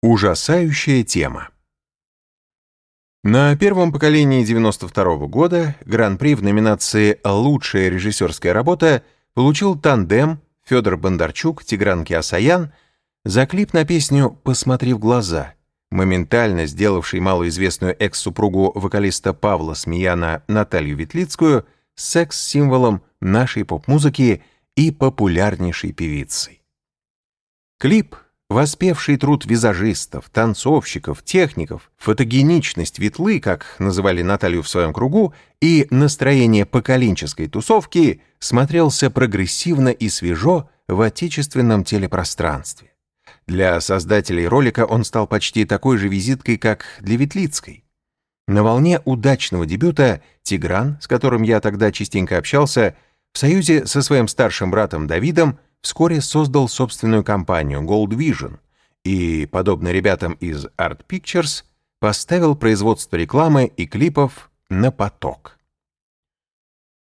Ужасающая тема. На первом поколении 92 -го года Гран-при в номинации «Лучшая режиссерская работа» получил тандем Федор Бондарчук, Тигран Киасаян за клип на песню «Посмотри в глаза», моментально сделавший малоизвестную экс-супругу вокалиста Павла Смеяна Наталью Ветлицкую секс-символом нашей поп-музыки и популярнейшей певицей. Клип — Воспевший труд визажистов, танцовщиков, техников, фотогеничность ветлы, как называли Наталью в своем кругу, и настроение поколенческой тусовки смотрелся прогрессивно и свежо в отечественном телепространстве. Для создателей ролика он стал почти такой же визиткой, как для Ветлицкой. На волне удачного дебюта Тигран, с которым я тогда частенько общался, в союзе со своим старшим братом Давидом вскоре создал собственную компанию Gold Vision и, подобно ребятам из Art Pictures, поставил производство рекламы и клипов на поток.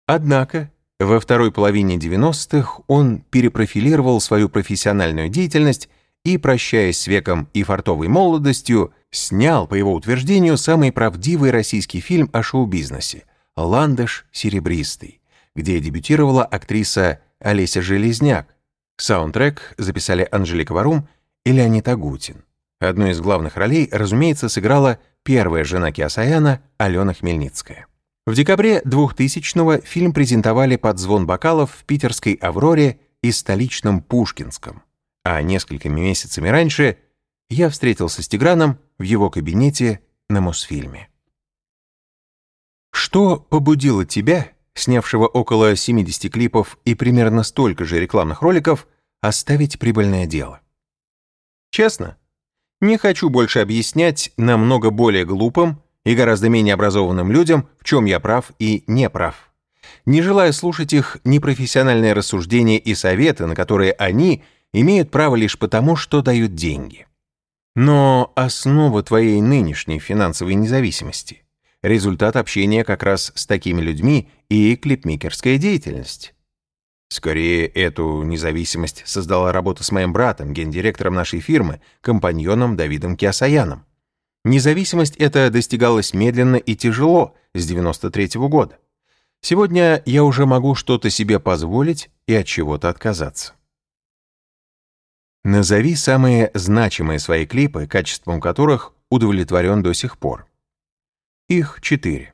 Однако, во второй половине 90-х он перепрофилировал свою профессиональную деятельность и, прощаясь с веком и фартовой молодостью, снял, по его утверждению, самый правдивый российский фильм о шоу-бизнесе «Ландыш серебристый», где дебютировала актриса Олеся Железняк, Саундтрек записали Анжелика Варум и Леонид Агутин. Одну из главных ролей, разумеется, сыграла первая жена Киасаяна Алена Хмельницкая. В декабре 2000-го фильм презентовали под звон бокалов в питерской «Авроре» и столичном Пушкинском. А несколькими месяцами раньше я встретился с Тиграном в его кабинете на Мосфильме. Что побудило тебя снявшего около 70 клипов и примерно столько же рекламных роликов, оставить прибыльное дело. Честно, не хочу больше объяснять намного более глупым и гораздо менее образованным людям, в чем я прав и не прав. Не желая слушать их непрофессиональные рассуждения и советы, на которые они имеют право лишь потому, что дают деньги. Но основа твоей нынешней финансовой независимости результат общения как раз с такими людьми и клипмейкерская деятельность. Скорее, эту независимость создала работа с моим братом, гендиректором нашей фирмы, компаньоном Давидом Киасаяном. Независимость эта достигалась медленно и тяжело с 93 -го года. Сегодня я уже могу что-то себе позволить и от чего-то отказаться. Назови самые значимые свои клипы, качеством которых удовлетворен до сих пор. Их четыре.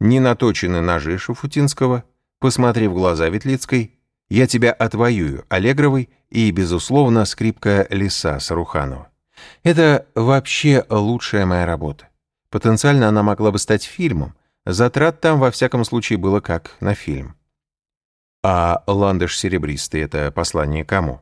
Ненаточены ножи Шуфутинского, посмотри в глаза Ветлицкой, я тебя отвоюю Аллегровой и, безусловно, скрипка Лиса Саруханова. Это вообще лучшая моя работа. Потенциально она могла бы стать фильмом, затрат там во всяком случае было как на фильм. А «Ландыш серебристый» — это послание кому?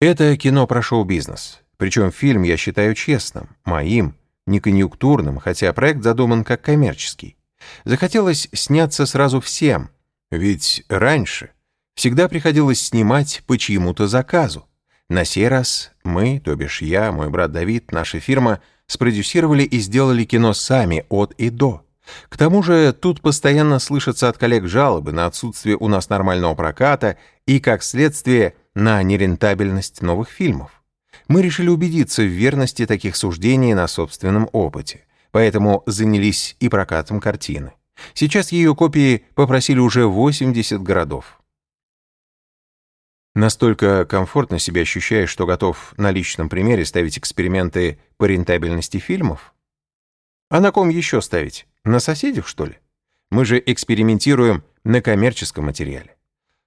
Это кино про шоу-бизнес. Причем фильм я считаю честным, моим, не конъюнктурным, хотя проект задуман как коммерческий. Захотелось сняться сразу всем, ведь раньше всегда приходилось снимать по чьему-то заказу. На сей раз мы, то бишь я, мой брат Давид, наша фирма, спродюсировали и сделали кино сами от и до. К тому же тут постоянно слышатся от коллег жалобы на отсутствие у нас нормального проката и, как следствие, на нерентабельность новых фильмов мы решили убедиться в верности таких суждений на собственном опыте, поэтому занялись и прокатом картины. Сейчас ее копии попросили уже 80 городов. Настолько комфортно себя ощущаешь, что готов на личном примере ставить эксперименты по рентабельности фильмов? А на ком еще ставить? На соседях, что ли? Мы же экспериментируем на коммерческом материале.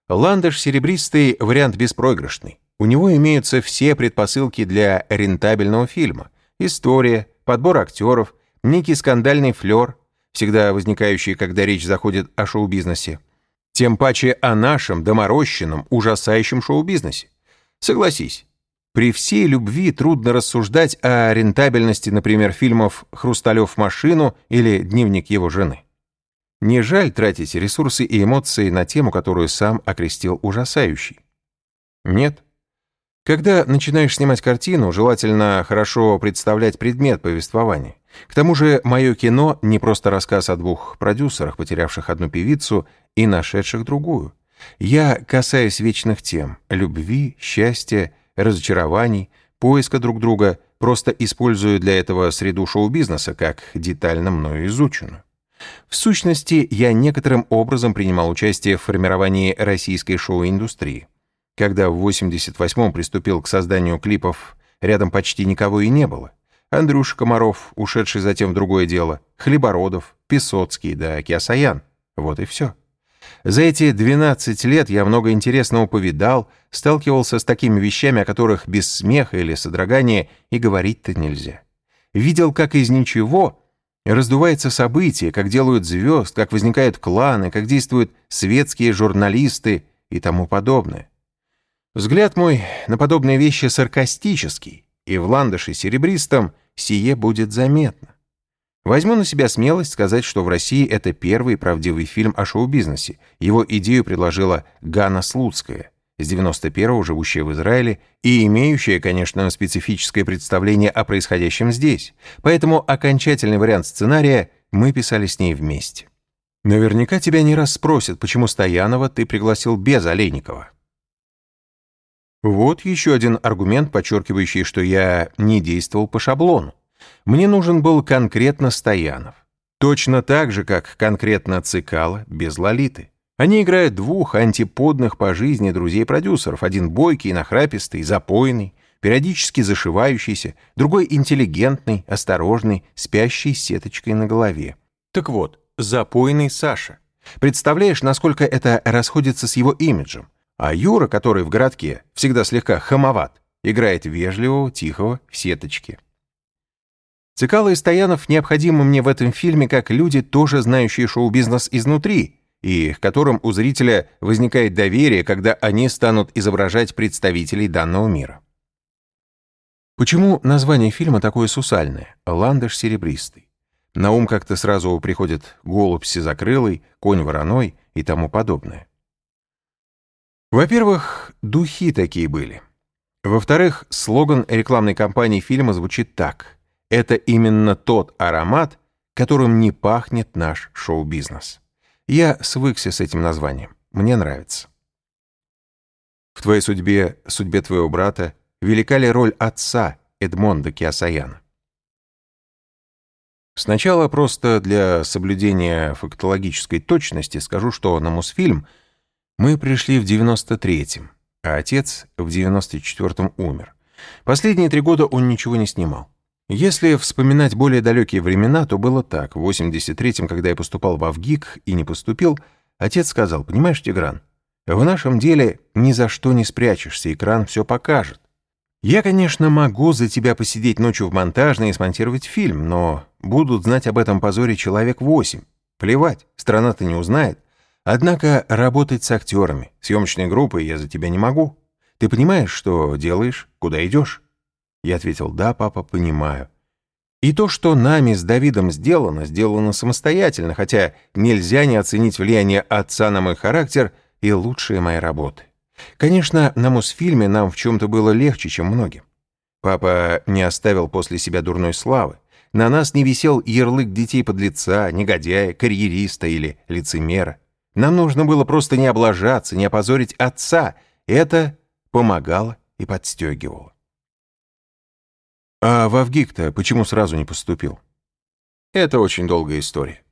Ландыш серебристый вариант беспроигрышный. У него имеются все предпосылки для рентабельного фильма. История, подбор актеров, некий скандальный флер, всегда возникающий, когда речь заходит о шоу-бизнесе. Тем паче о нашем доморощенном, ужасающем шоу-бизнесе. Согласись, при всей любви трудно рассуждать о рентабельности, например, фильмов «Хрусталев машину» или «Дневник его жены». Не жаль тратить ресурсы и эмоции на тему, которую сам окрестил ужасающей? Нет. Когда начинаешь снимать картину, желательно хорошо представлять предмет повествования. К тому же мое кино не просто рассказ о двух продюсерах, потерявших одну певицу и нашедших другую. Я касаюсь вечных тем — любви, счастья, разочарований, поиска друг друга, просто использую для этого среду шоу-бизнеса, как детально мною изученную. В сущности, я некоторым образом принимал участие в формировании российской шоу-индустрии. Когда в 88-м приступил к созданию клипов, рядом почти никого и не было. Андрюша Комаров, ушедший затем в другое дело, Хлебородов, Песоцкий да Киасаян. Вот и все. За эти 12 лет я много интересного повидал, сталкивался с такими вещами, о которых без смеха или содрогания и говорить-то нельзя. Видел, как из ничего раздувается событие, как делают звезд, как возникают кланы, как действуют светские журналисты и тому подобное. Взгляд мой на подобные вещи саркастический, и в ландыше серебристом сие будет заметно. Возьму на себя смелость сказать, что в России это первый правдивый фильм о шоу-бизнесе. Его идею предложила Ганна Слуцкая, с 91-го живущая в Израиле и имеющая, конечно, специфическое представление о происходящем здесь. Поэтому окончательный вариант сценария мы писали с ней вместе. Наверняка тебя не раз спросят, почему Стоянова ты пригласил без Олейникова. Вот еще один аргумент, подчеркивающий, что я не действовал по шаблону. Мне нужен был конкретно Стоянов. Точно так же, как конкретно Цикало без Лолиты. Они играют двух антиподных по жизни друзей-продюсеров. Один бойкий, нахрапистый, запойный, периодически зашивающийся, другой интеллигентный, осторожный, спящий с сеточкой на голове. Так вот, запойный Саша. Представляешь, насколько это расходится с его имиджем? А Юра, который в городке, всегда слегка хамоват, играет вежливого, тихого, в сеточке. Цикало и Стоянов необходимы мне в этом фильме как люди, тоже знающие шоу-бизнес изнутри, и к которым у зрителя возникает доверие, когда они станут изображать представителей данного мира. Почему название фильма такое сусальное «Ландыш серебристый»? На ум как-то сразу приходит голубь сизокрылый, конь вороной и тому подобное. Во-первых, духи такие были. Во-вторых, слоган рекламной кампании фильма звучит так. Это именно тот аромат, которым не пахнет наш шоу-бизнес. Я свыкся с этим названием. Мне нравится. В твоей судьбе, судьбе твоего брата, велика ли роль отца Эдмонда Киасаяна? Сначала просто для соблюдения фактологической точности скажу, что на Мосфильм мы пришли в 93-м, а отец в 94-м умер. Последние три года он ничего не снимал. Если вспоминать более далекие времена, то было так. В 83-м, когда я поступал в Авгик и не поступил, отец сказал, «Понимаешь, Тигран, в нашем деле ни за что не спрячешься, экран все покажет. Я, конечно, могу за тебя посидеть ночью в монтажной и смонтировать фильм, но будут знать об этом позоре человек восемь. Плевать, страна-то не узнает. Однако работать с актерами, съемочной группой я за тебя не могу. Ты понимаешь, что делаешь, куда идешь?» Я ответил, да, папа, понимаю. И то, что нами с Давидом сделано, сделано самостоятельно, хотя нельзя не оценить влияние отца на мой характер и лучшие мои работы. Конечно, на Мосфильме нам в чем-то было легче, чем многим. Папа не оставил после себя дурной славы. На нас не висел ярлык детей подлеца, негодяя, карьериста или лицемера. Нам нужно было просто не облажаться, не опозорить отца. Это помогало и подстегивало. А в Авгик-то почему сразу не поступил? Это очень долгая история.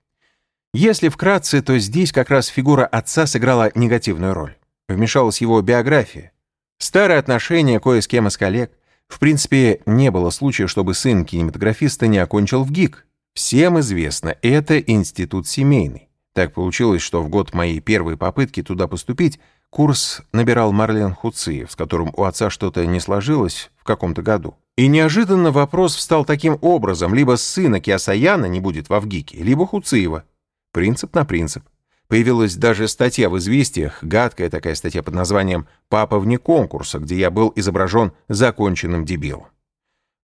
Если вкратце, то здесь как раз фигура отца сыграла негативную роль. Вмешалась его биография. Старые отношения кое с кем из коллег. В принципе, не было случая, чтобы сын кинематографиста не окончил в ГИК. Всем известно, это институт семейный. Так получилось, что в год моей первой попытки туда поступить курс набирал Марлен Хуциев, с которым у отца что-то не сложилось в каком-то году. И неожиданно вопрос встал таким образом, либо сына Киасаяна не будет в Авгике, либо Хуциева. Принцип на принцип. Появилась даже статья в «Известиях», гадкая такая статья под названием «Папа вне конкурса», где я был изображен законченным дебилом.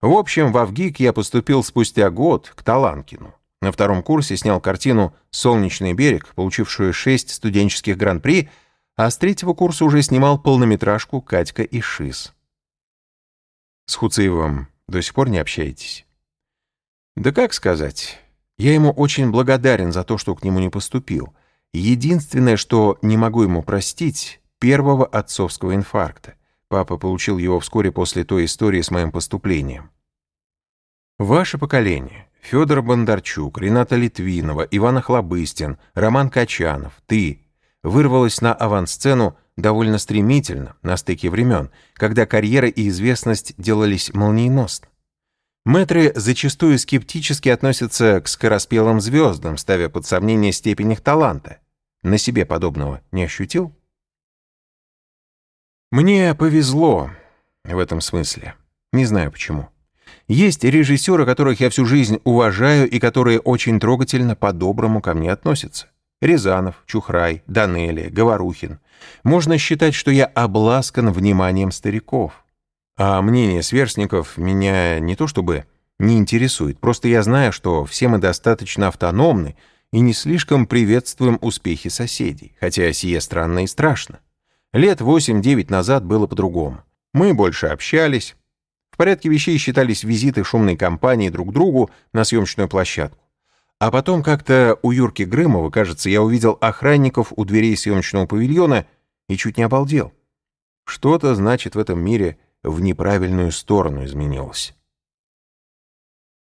В общем, в Авгик я поступил спустя год к Таланкину. На втором курсе снял картину «Солнечный берег», получившую шесть студенческих гран-при, а с третьего курса уже снимал полнометражку «Катька и Шиз». С Хуциевым до сих пор не общаетесь? Да как сказать? Я ему очень благодарен за то, что к нему не поступил. Единственное, что не могу ему простить, первого отцовского инфаркта. Папа получил его вскоре после той истории с моим поступлением. Ваше поколение. Федор Бондарчук, Рената Литвинова, Иван Охлобыстин, Роман Качанов, ты вырвалась на авансцену довольно стремительно, на стыке времен, когда карьера и известность делались молниеносно. Мэтры зачастую скептически относятся к скороспелым звездам, ставя под сомнение степень их таланта. На себе подобного не ощутил? Мне повезло в этом смысле. Не знаю почему. Есть режиссеры, которых я всю жизнь уважаю и которые очень трогательно по-доброму ко мне относятся. Рязанов, Чухрай, Данели, Говорухин. Можно считать, что я обласкан вниманием стариков. А мнение сверстников меня не то чтобы не интересует, просто я знаю, что все мы достаточно автономны и не слишком приветствуем успехи соседей, хотя сие странно и страшно. Лет 8-9 назад было по-другому. Мы больше общались. Порядке вещей считались визиты шумной компании друг к другу на съемочную площадку. А потом как-то у Юрки Грымова, кажется, я увидел охранников у дверей съемочного павильона и чуть не обалдел. Что-то, значит, в этом мире в неправильную сторону изменилось.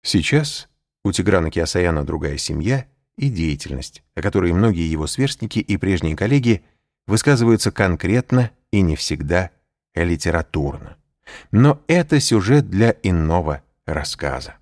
Сейчас у Тиграна Киасаяна другая семья и деятельность, о которой многие его сверстники и прежние коллеги высказываются конкретно и не всегда литературно. Но это сюжет для иного рассказа.